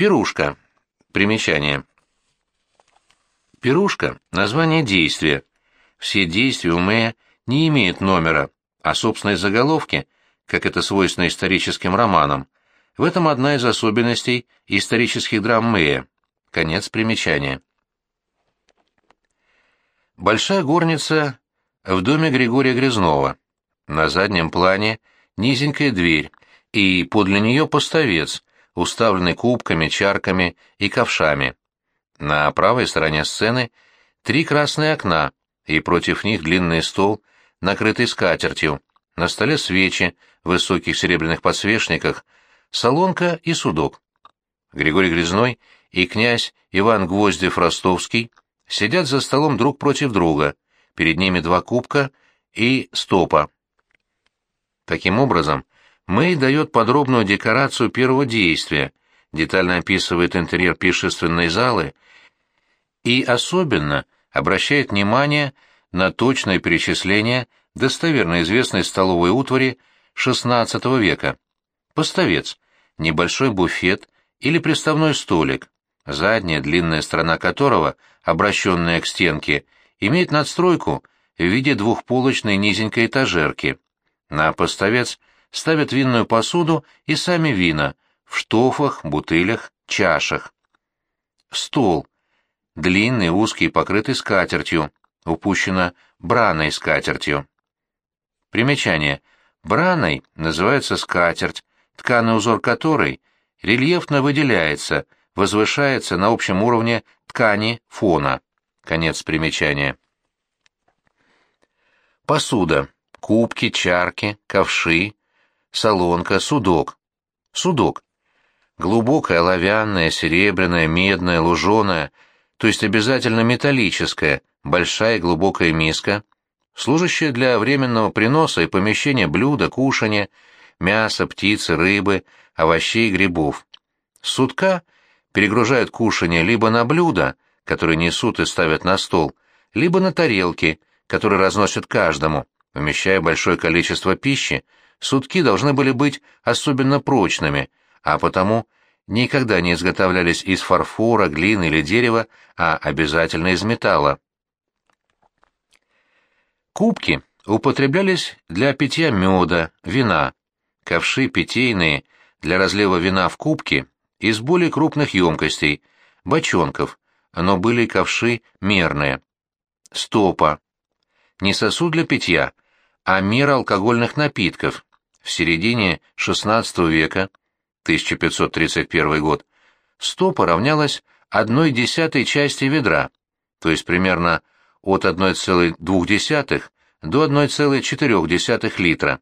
Пирушка. Примечание. Пирушка — название действия. Все действия у Мэя не имеют номера, а собственной заголовки, как это свойственно историческим романам. В этом одна из особенностей исторических драм Мэя. Конец примечания. Большая горница в доме Григория Грязнова. На заднем плане низенькая дверь, и подле нее поставец, уставленный кубками, чарками и ковшами. На правой стороне сцены три красные окна, и против них длинный стол, накрытый скатертью, на столе свечи в высоких серебряных подсвечниках, солонка и судок. Григорий Грязной и князь Иван Гвоздев-Ростовский сидят за столом друг против друга, перед ними два кубка и стопа. Таким образом, Мэй дает подробную декорацию первого действия, детально описывает интерьер пиршественной залы и особенно обращает внимание на точное перечисление достоверно известной столовой утвари XVI века. Поставец, небольшой буфет или приставной столик, задняя длинная сторона которого, обращенная к стенке, имеет надстройку в виде двухполочной низенькой этажерки. На поставец ставят винную посуду и сами вина в штофах, бутылях, чашах. Стол. Длинный, узкий, покрытый скатертью. Упущено браной скатертью. Примечание. Браной называется скатерть, тканый узор которой рельефно выделяется, возвышается на общем уровне ткани фона. Конец примечания. Посуда. Кубки, чарки, ковши, солонка, судок. Судок. Глубокая, оловянная, серебряная, медная, луженая, то есть обязательно металлическая, большая глубокая миска, служащая для временного приноса и помещения блюда, кушания, мяса, птицы, рыбы, овощей и грибов. Судка перегружают кушание либо на блюда, которые несут и ставят на стол, либо на тарелки, которые разносят каждому, вмещая большое количество пищи, Сутки должны были быть особенно прочными, а потому никогда не изготовлялись из фарфора, глины или дерева, а обязательно из металла. Кубки употреблялись для питья меда, вина, ковши питейные для разлива вина в кубки из более крупных емкостей, бочонков, но были ковши мерные. Стопа. Не сосуд для питья, а мера алкогольных напитков, в середине XVI века, 1531 год, стопа равнялась одной десятой части ведра, то есть примерно от 1,2 до 1,4 литра.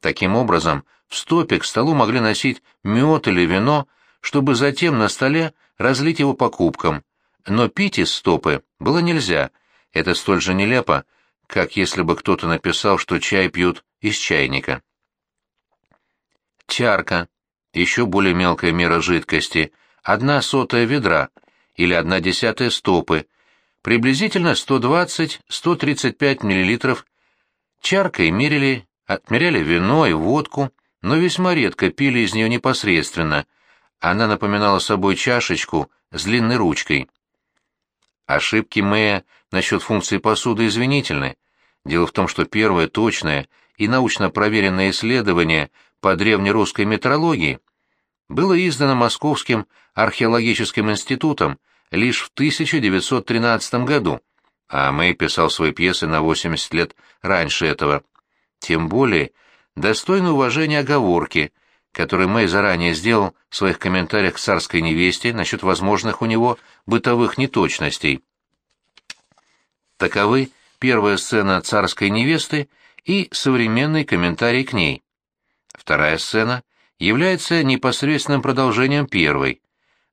Таким образом, в стопе к столу могли носить мед или вино, чтобы затем на столе разлить его по кубкам, но пить из стопы было нельзя, это столь же нелепо, как если бы кто-то написал, что чай пьют из чайника. Чарка, еще более мелкая мера жидкости, одна сотая ведра или одна десятая стопы, приблизительно 120-135 мл. Чаркой мерили, отмеряли вино и водку, но весьма редко пили из нее непосредственно. Она напоминала собой чашечку с длинной ручкой. Ошибки Мэя насчет функции посуды извинительны. Дело в том, что первое точное и научно проверенное исследование по древнерусской метрологии было издано Московским археологическим институтом лишь в 1913 году, а Мэй писал свои пьесы на 80 лет раньше этого. Тем более, достойны уважения оговорки, которые Мэй заранее сделал в своих комментариях к царской невесте насчет возможных у него бытовых неточностей. Таковы первая сцена царской невесты и современный комментарий к ней. Вторая сцена является непосредственным продолжением первой.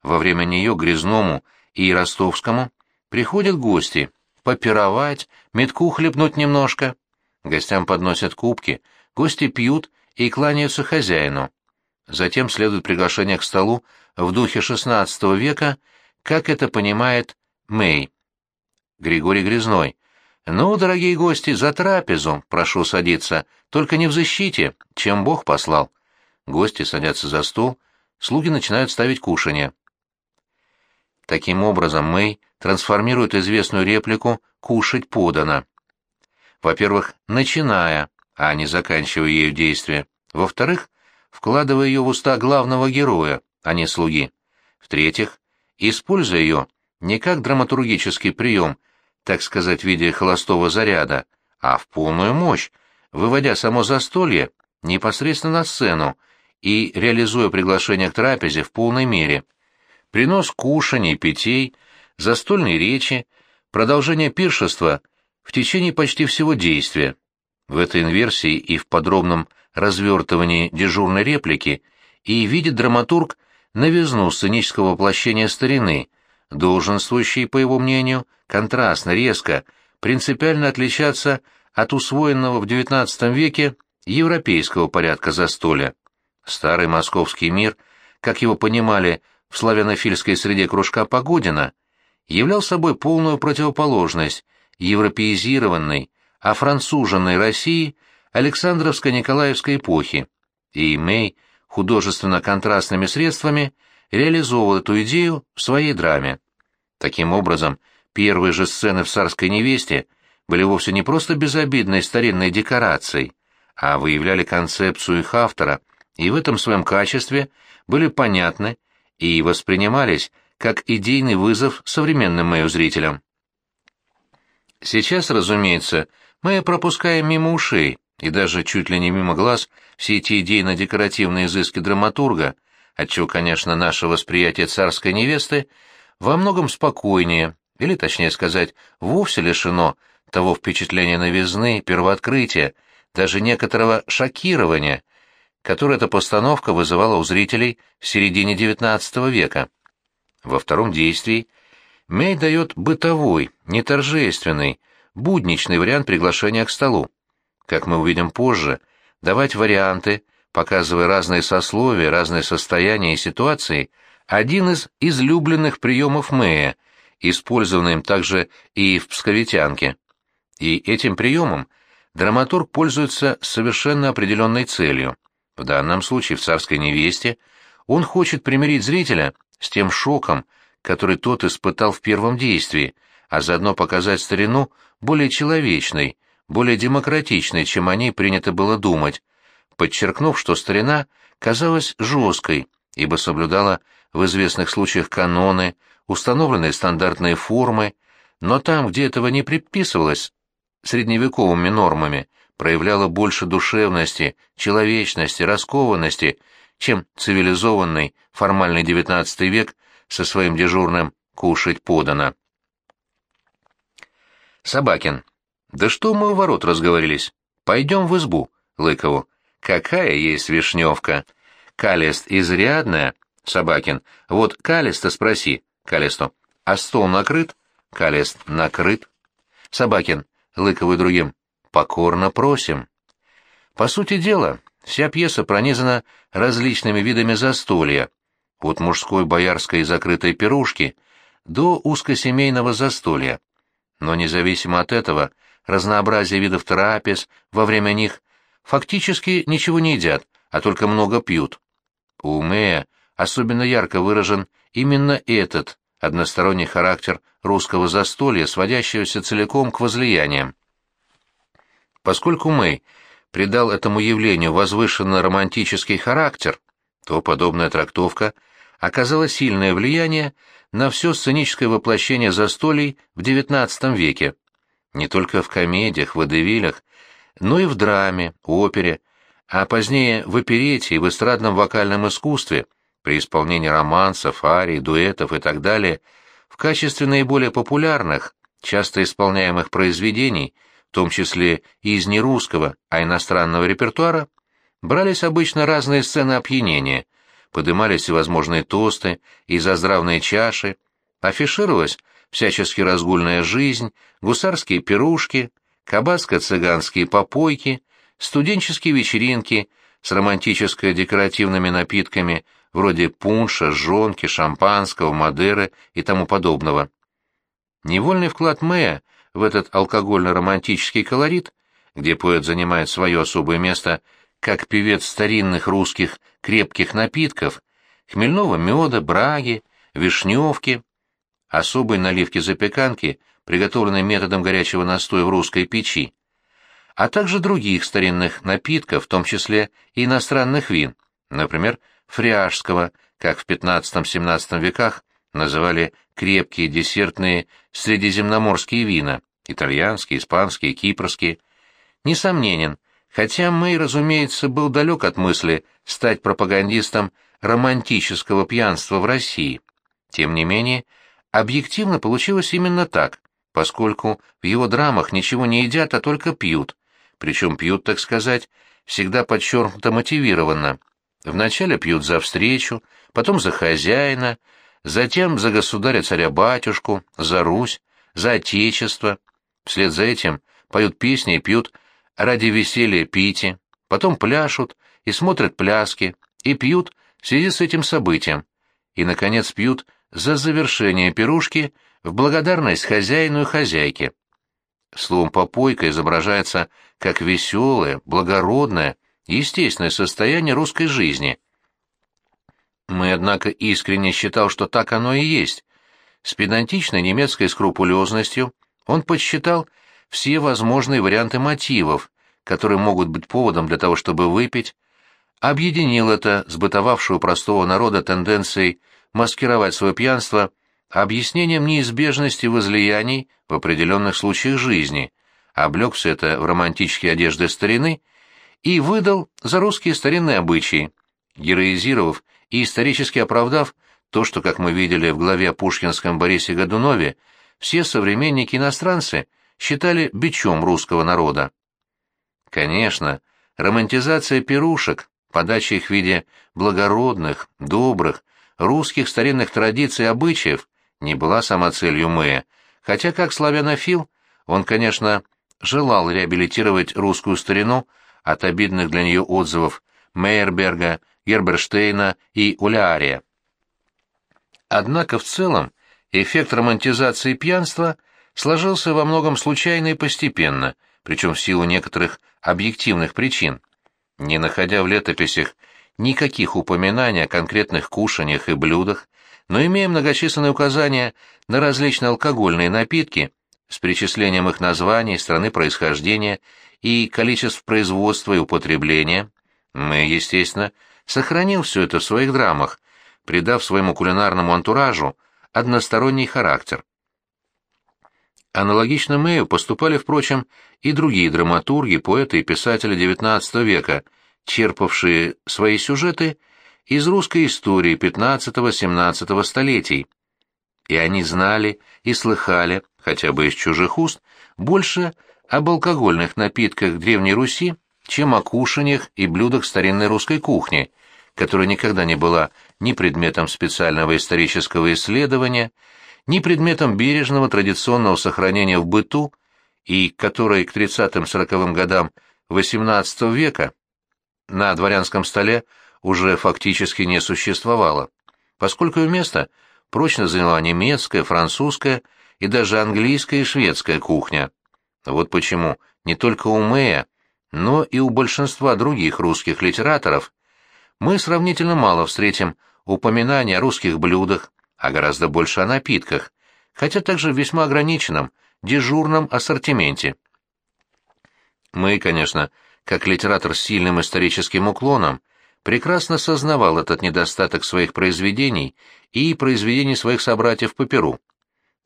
Во время нее Грязному и Ростовскому приходят гости попировать, метку хлебнуть немножко. Гостям подносят кубки, гости пьют и кланяются хозяину. Затем следует приглашение к столу в духе XVI века, как это понимает Мэй. Григорий Грязной. «Ну, дорогие гости, за трапезу, прошу садиться, только не в защите, чем Бог послал». Гости садятся за стол, слуги начинают ставить кушанье. Таким образом, Мэй трансформирует известную реплику «кушать подано». Во-первых, начиная, а не заканчивая ею действие. Во-вторых, вкладывая ее в уста главного героя, а не слуги. В-третьих, используя ее не как драматургический прием, так сказать, в виде холостого заряда, а в полную мощь, выводя само застолье непосредственно на сцену и реализуя приглашение к трапезе в полной мере. Принос кушаний, питей, застольной речи, продолжение пиршества в течение почти всего действия. В этой инверсии и в подробном развертывании дежурной реплики и видит драматург новизну сценического воплощения старины, долженствующей, по его мнению, контрастно, резко, принципиально отличаться от усвоенного в XIX веке европейского порядка застолья. Старый московский мир, как его понимали в славянофильской среде кружка Погодина, являл собой полную противоположность европеизированной, офранцуженной России Александровско-Николаевской эпохи, и Мэй художественно-контрастными средствами реализовывал эту идею в своей драме. Таким образом, первые же сцены в «Царской невесте» были вовсе не просто безобидной старинной декорацией, а выявляли концепцию их автора и в этом своем качестве были понятны и воспринимались как идейный вызов современным мою зрителям. Сейчас, разумеется, мы пропускаем мимо ушей и даже чуть ли не мимо глаз все эти идейно-декоративные изыски драматурга, отчего, конечно, наше восприятие царской невесты во многом спокойнее, или, точнее сказать, вовсе лишено того впечатления новизны, первооткрытия, даже некоторого шокирования, которое эта постановка вызывала у зрителей в середине XIX века. Во втором действии Мэй дает бытовой, неторжественный, будничный вариант приглашения к столу. Как мы увидим позже, давать варианты, показывая разные сословия, разные состояния и ситуации, один из излюбленных приемов Мэя, использованный им также и в «Псковитянке». И этим приемом драматург пользуется совершенно определенной целью. В данном случае в «Царской невесте» он хочет примирить зрителя с тем шоком, который тот испытал в первом действии, а заодно показать старину более человечной, более демократичной, чем о ней принято было думать, подчеркнув, что старина казалась жесткой, ибо соблюдала в известных случаях каноны, установленные стандартные формы, но там, где этого не предписывалось средневековыми нормами, проявляла больше душевности, человечности, раскованности, чем цивилизованный, формальный XIX век со своим дежурным «кушать подано». Собакин. «Да что мы у ворот разговорились? Пойдем в избу, Лыкову. Какая есть вишневка? Калест изрядная?» Собакин. «Вот Калеста спроси, Калесту. А стол накрыт?» Калест. «Накрыт». Собакин. Лыкову и другим. «Покорно просим». По сути дела, вся пьеса пронизана различными видами застолья, от мужской боярской закрытой пирушки до узкосемейного застолья. Но независимо от этого, разнообразие видов трапез во время них фактически ничего не едят, а только много пьют. У Мэя особенно ярко выражен именно этот односторонний характер русского застолья, сводящегося целиком к возлияниям. Поскольку Мэй придал этому явлению возвышенно-романтический характер, то подобная трактовка оказала сильное влияние на все сценическое воплощение застолий в XIX веке. Не только в комедиях, водевилях, но и в драме, опере, а позднее в оперете и в эстрадном вокальном искусстве, при исполнении романсов, арий, дуэтов и так далее, в качестве наиболее популярных, часто исполняемых произведений – в том числе и из нерусского, а иностранного репертуара, брались обычно разные сцены опьянения, подымались всевозможные тосты и заздравные чаши, афишировалась всячески разгульная жизнь, гусарские пирушки, кабацко-цыганские попойки, студенческие вечеринки с романтическо-декоративными напитками вроде пунша, жонки, шампанского, мадеры и тому подобного. Невольный вклад Мэя в этот алкогольно-романтический колорит, где поэт занимает свое особое место как певец старинных русских крепких напитков, хмельного меда, браги, вишневки, особой наливки запеканки, приготовленной методом горячего настоя в русской печи, а также других старинных напитков, в том числе и иностранных вин, например, фриажского, как в XV-XVII веках называли крепкие десертные средиземноморские вина, итальянские, испанские, кипрские. Несомненен, хотя Мэй, разумеется, был далек от мысли стать пропагандистом романтического пьянства в России. Тем не менее, объективно получилось именно так, поскольку в его драмах ничего не едят, а только пьют, причем пьют, так сказать, всегда подчеркнуто мотивированно. Вначале пьют за встречу, потом за хозяина, затем за государя-царя-батюшку, за Русь, за Отечество. Вслед за этим поют песни и пьют ради веселья пити, потом пляшут и смотрят пляски, и пьют в связи с этим событием, и, наконец, пьют за завершение пирушки в благодарность хозяину и хозяйке. Словом, попойка изображается как веселое, благородное, естественное состояние русской жизни. Мы, однако, искренне считал, что так оно и есть. С педантичной немецкой скрупулезностью он подсчитал все возможные варианты мотивов, которые могут быть поводом для того, чтобы выпить, объединил это с бытовавшей у простого народа тенденцией маскировать свое пьянство объяснением неизбежности возлияний в определенных случаях жизни, облег все это в романтические одежды старины и выдал за русские старинные обычаи, героизировав и исторически оправдав то, что, как мы видели в главе о пушкинском Борисе Годунове, все современники-иностранцы считали бичом русского народа. Конечно, романтизация пирушек, подача их в виде благородных, добрых, русских старинных традиций и обычаев не была самоцелью Мэя, хотя как славянофил он, конечно, желал реабилитировать русскую старину от обидных для нее отзывов Мейерберга, Герберштейна и Улярия. Однако в целом эффект романтизации пьянства сложился во многом случайно и постепенно, причем в силу некоторых объективных причин. Не находя в летописях никаких упоминаний о конкретных кушаниях и блюдах, но имея многочисленные указания на различные алкогольные напитки с перечислением их названий, страны происхождения и количеств производства и употребления, мы, естественно, сохранил все это в своих драмах, придав своему кулинарному антуражу односторонний характер. Аналогично Мэю поступали, впрочем, и другие драматурги, поэты и писатели XIX века, черпавшие свои сюжеты из русской истории XV-XVII столетий. И они знали и слыхали, хотя бы из чужих уст, больше об алкогольных напитках Древней Руси, чем о кушаньях и блюдах старинной русской кухни, которая никогда не была ни предметом специального исторического исследования, ни предметом бережного традиционного сохранения в быту, и которой к 30-40 годам XVIII века на дворянском столе уже фактически не существовало, поскольку ее место прочно заняла немецкая, французская и даже английская и шведская кухня. Вот почему не только у Мэя, но и у большинства других русских литераторов мы сравнительно мало встретим упоминаний о русских блюдах, а гораздо больше о напитках, хотя также в весьма ограниченном, дежурном ассортименте. Мы, конечно, как литератор с сильным историческим уклоном, прекрасно сознавал этот недостаток своих произведений и произведений своих собратьев по Перу.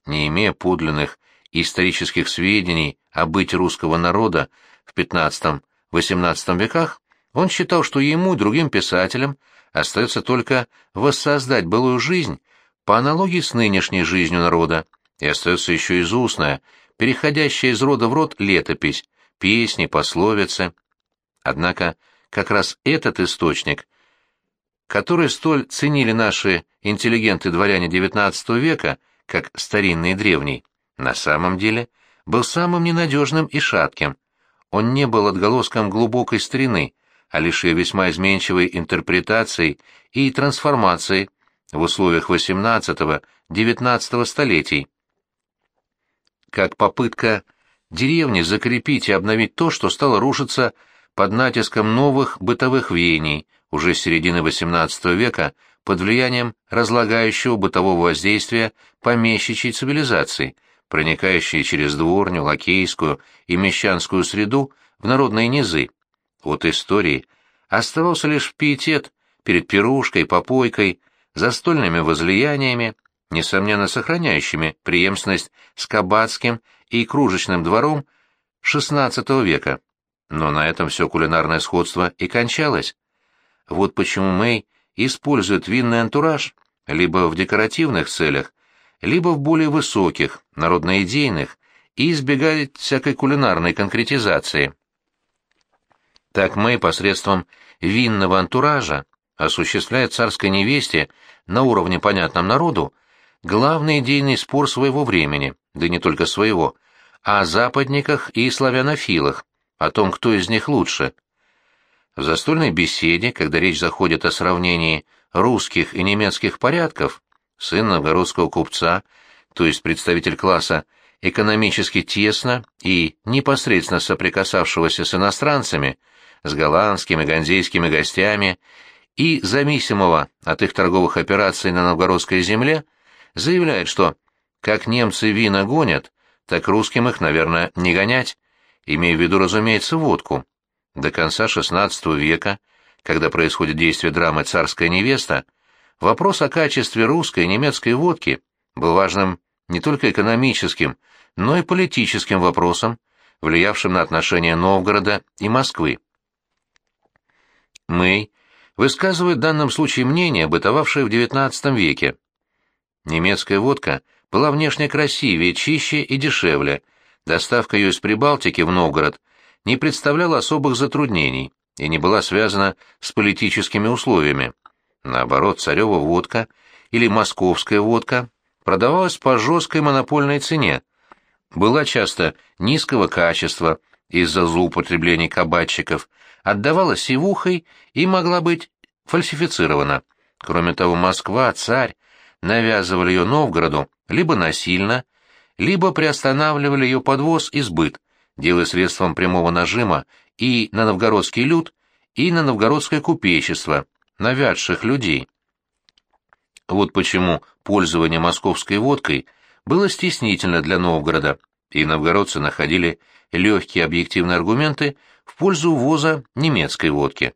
Не имея подлинных исторических сведений о быте русского народа в XV-XVIII веках, он считал, что ему и другим писателям остается только воссоздать былую жизнь по аналогии с нынешней жизнью народа, и остается еще из устная, переходящая из рода в род летопись, песни, пословицы. Однако как раз этот источник, который столь ценили наши интеллигенты-дворяне XIX века, как старинный и древний, на самом деле был самым ненадежным и шатким. Он не был отголоском глубокой старины, а лишь ее весьма изменчивой интерпретацией и трансформацией в условиях XVIII-XIX столетий. Как попытка деревни закрепить и обновить то, что стало рушиться под натиском новых бытовых веяний уже с середины XVIII века под влиянием разлагающего бытового воздействия помещичьей цивилизации, проникающей через дворню, лакейскую и мещанскую среду в народные низы. От истории оставался лишь пиетет перед пирушкой, попойкой, застольными возлияниями, несомненно сохраняющими преемственность с кабацким и кружечным двором XVI века. Но на этом все кулинарное сходство и кончалось. Вот почему Мэй использует винный антураж либо в декоративных целях, либо в более высоких, народно-идейных, и избегает всякой кулинарной конкретизации. Так Мэй посредством винного антуража осуществляет царской невесте на уровне понятном народу главный идейный спор своего времени, да не только своего, о западниках и славянофилах, о том, кто из них лучше. В застольной беседе, когда речь заходит о сравнении русских и немецких порядков, сын новгородского купца, то есть представитель класса, экономически тесно и непосредственно соприкасавшегося с иностранцами, с голландскими, ганзейскими гостями и зависимого от их торговых операций на новгородской земле, заявляет, что как немцы вина гонят, так русским их, наверное, не гонять, имея в виду, разумеется, водку. До конца XVI века, когда происходит действие драмы «Царская невеста», вопрос о качестве русской и немецкой водки был важным не только экономическим, но и политическим вопросом, влиявшим на отношения Новгорода и Москвы. Мэй высказывает в данном случае мнение, бытовавшее в XIX веке. Немецкая водка была внешне красивее, чище и дешевле. Доставка ее из Прибалтики в Новгород не представляла особых затруднений и не была связана с политическими условиями. Наоборот, царева водка или московская водка продавалась по жесткой монопольной цене, была часто низкого качества из-за злоупотреблений кабачиков, отдавала сивухой и могла быть фальсифицирована. Кроме того, Москва, царь, навязывали ее Новгороду либо насильно, либо приостанавливали ее подвоз и сбыт, делая средством прямого нажима и на новгородский люд, и на новгородское купечество, навязших людей. Вот почему пользование московской водкой было стеснительно для Новгорода, и новгородцы находили легкие объективные аргументы в пользу ввоза немецкой водки.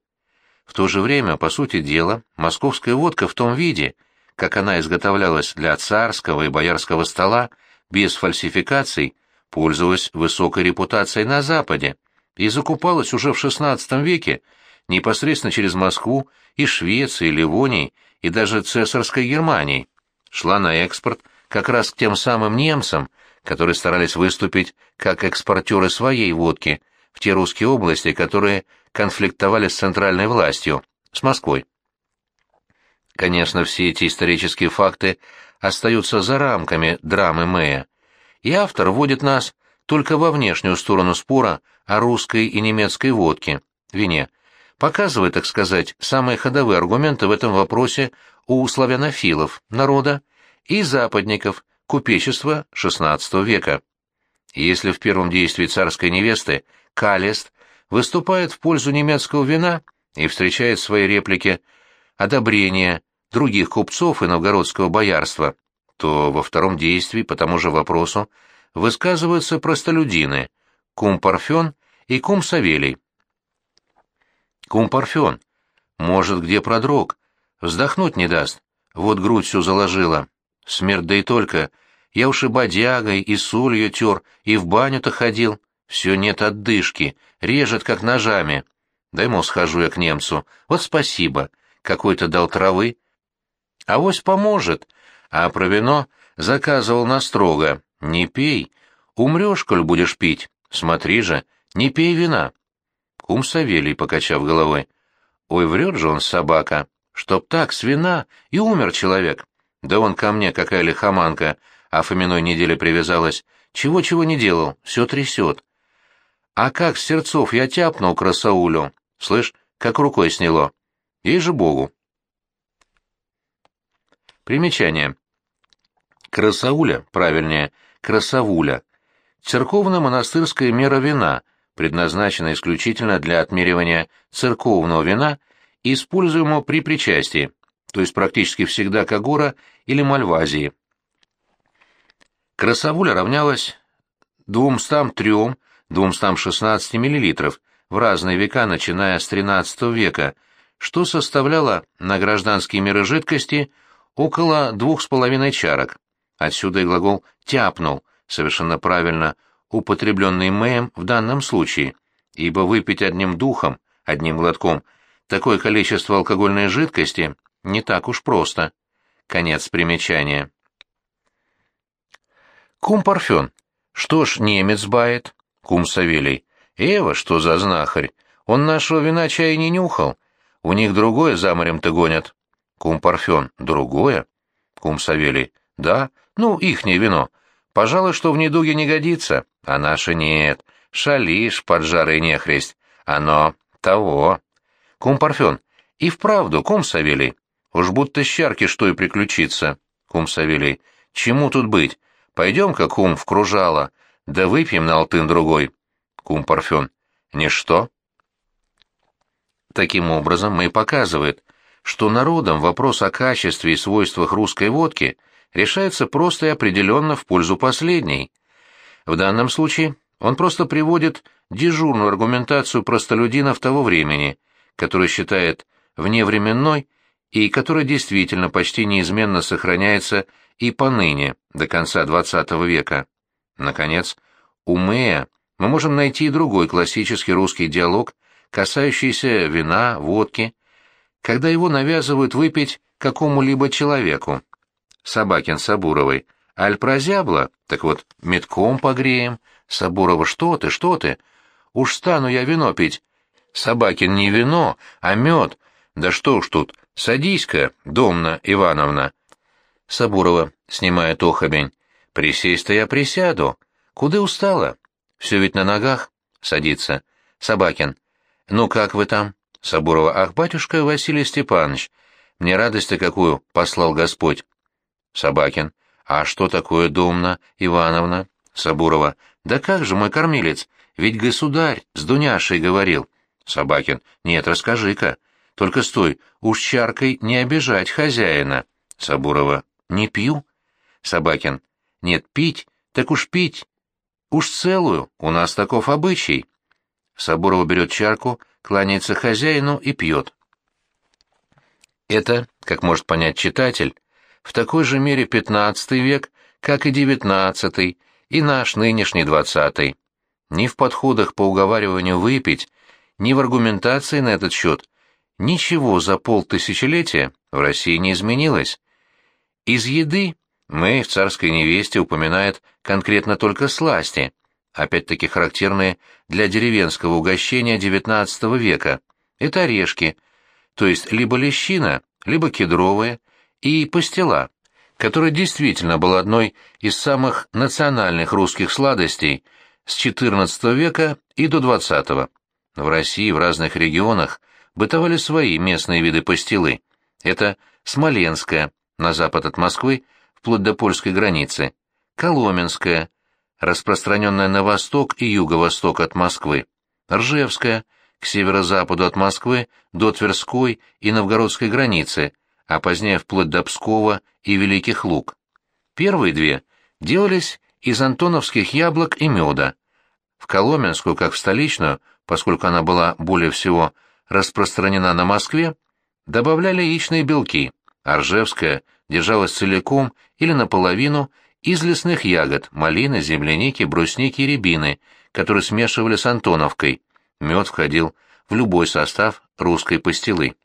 В то же время, по сути дела, московская водка в том виде, как она изготовлялась для царского и боярского стола, без фальсификаций, пользовалась высокой репутацией на Западе и закупалась уже в XVI веке непосредственно через Москву и Швеции, Ливонии и даже цесарской Германии. Шла на экспорт как раз к тем самым немцам, которые старались выступить как экспортеры своей водки в те русские области, которые конфликтовали с центральной властью, с Москвой. Конечно, все эти исторические факты остаются за рамками драмы Мэя, и автор вводит нас только во внешнюю сторону спора о русской и немецкой водке, вине, показывая, так сказать, самые ходовые аргументы в этом вопросе у славянофилов, народа, и западников, купечества XVI века. Если в первом действии царской невесты Калест выступает в пользу немецкого вина и встречает в своей реплике одобрение других купцов и новгородского боярства, то во втором действии по тому же вопросу высказываются простолюдины кум Парфен и кум Савелий. Кум Парфен, может, где продрог, вздохнуть не даст, вот грудь всю заложила, Смерть да и только. Я уж и бодягой, и солью тер, и в баню-то ходил. Все нет отдышки, режет, как ножами. Дай, мол, схожу я к немцу. Вот спасибо. Какой-то дал травы. Авось поможет. А про вино заказывал настрого. Не пей. Умрешь, коль будешь пить. Смотри же, не пей вина. Кум Савелий, покачав головой. Ой, врет же он, собака. Чтоб так, с вина, и умер человек. Да он ко мне, какая лихоманка, а Фоминой неделе привязалась. Чего-чего не делал, все трясет. А как с сердцов я тяпнул красаулю, слышь, как рукой сняло. Ей же богу. Примечание. Красауля, правильнее, красавуля. Церковно-монастырская мера вина, предназначена исключительно для отмеривания церковного вина, используемого при причастии. то есть практически всегда Кагора или Мальвазии. Красавуля равнялась 203-216 мл в разные века, начиная с XIII века, что составляло на гражданские меры жидкости около двух с половиной чарок. Отсюда и глагол «тяпнул», совершенно правильно употребленный Мэем в данном случае, ибо выпить одним духом, одним глотком, такое количество алкогольной жидкости не так уж просто. Конец примечания. Кум Парфен. Что ж, немец бает. Кум Савелий. Эва, что за знахарь? Он нашего вина чая не нюхал. У них другое за морем-то гонят. Кум Парфен. Другое? Кум Савелий. Да, ну, ихнее вино. Пожалуй, что в недуге не годится, а наше нет. Шалишь, поджарый нехресть. Оно того. Кум Парфен. И вправду, кум Савелий. Уж будто щарки что и приключится. Кум Савелий. Чему тут быть? Пойдем-ка, кум, в кружало, да выпьем на алтын другой. Кум Парфен. Ничто. Таким образом, мы показывает, что народом вопрос о качестве и свойствах русской водки решается просто и определенно в пользу последней. В данном случае он просто приводит дежурную аргументацию простолюдинов того времени, который считает вневременной и которая действительно почти неизменно сохраняется и поныне, до конца XX века. Наконец, у Мэя мы можем найти и другой классический русский диалог, касающийся вина, водки, когда его навязывают выпить какому-либо человеку. Собакин Сабуровой. Аль прозябла? Так вот, метком погреем. Сабурова, что ты, что ты? Уж стану я вино пить. Собакин не вино, а мед. Да что уж тут, садись-ка, Домна Ивановна. Сабурова, снимая охобень. Присесть-то я присяду. Куда устала? Все ведь на ногах. Садится. Собакин. Ну как вы там? Сабурова. Ах, батюшка Василий Степанович, мне радость-то какую послал Господь. Собакин. А что такое Домна Ивановна? Сабурова. Да как же, мой кормилец, ведь государь с Дуняшей говорил. Собакин. Нет, расскажи-ка. Только стой, уж чаркой не обижать хозяина. Сабурова. Не пью. Собакин. Нет, пить, так уж пить. Уж целую, у нас таков обычай. Сабурова берет чарку, кланяется хозяину и пьет. Это, как может понять читатель, в такой же мере пятнадцатый век, как и девятнадцатый, и наш нынешний двадцатый. Ни в подходах по уговариванию выпить, ни в аргументации на этот счет ничего за полтысячелетия в России не изменилось. Из еды мы в «Царской невесте» упоминает конкретно только сласти, опять-таки характерные для деревенского угощения XIX века. Это орешки, то есть либо лещина, либо кедровые, и пастила, которая действительно была одной из самых национальных русских сладостей с XIV века и до XX. В России в разных регионах бытовали свои местные виды пастилы. Это смоленская, на запад от Москвы, вплоть до польской границы, Коломенская, распространенная на восток и юго-восток от Москвы, Ржевская, к северо-западу от Москвы до Тверской и Новгородской границы, а позднее вплоть до Пскова и Великих Луг. Первые две делались из антоновских яблок и меда. В Коломенскую, как в столичную, поскольку она была более всего распространена на Москве, добавляли яичные белки, Оржевская держалась целиком или наполовину из лесных ягод, малины, земляники, брусники и рябины, которые смешивали с антоновкой. Мед входил в любой состав русской пастилы.